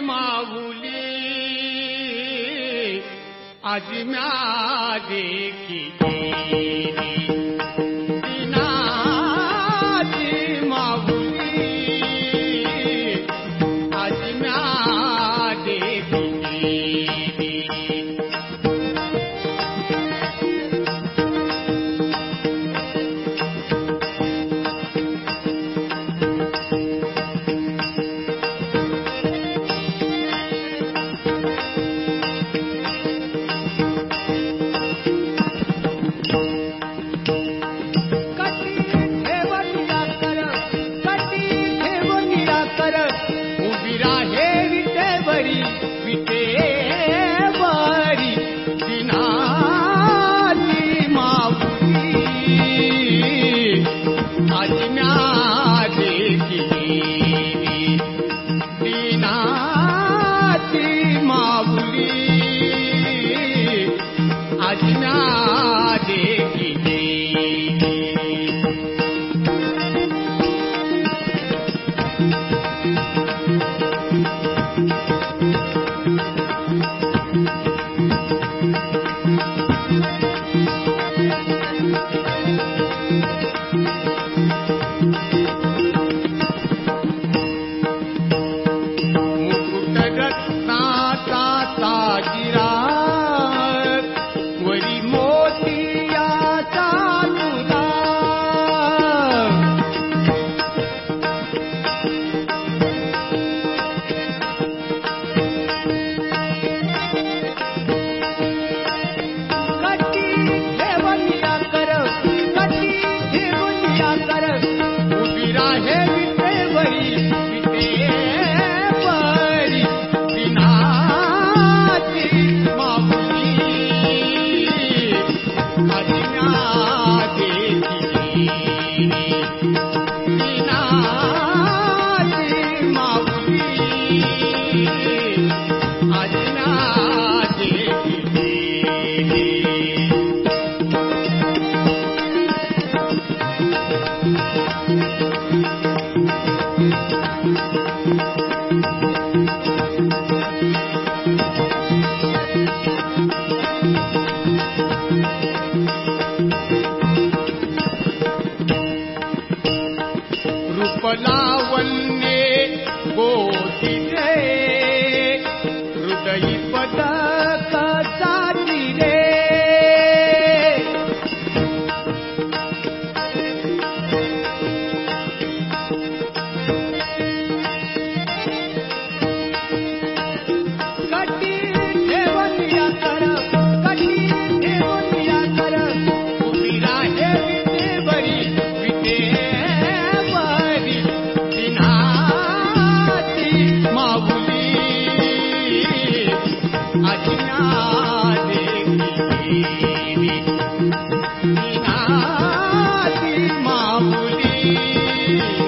माऊली आज देखी Ajira. one. Thank you.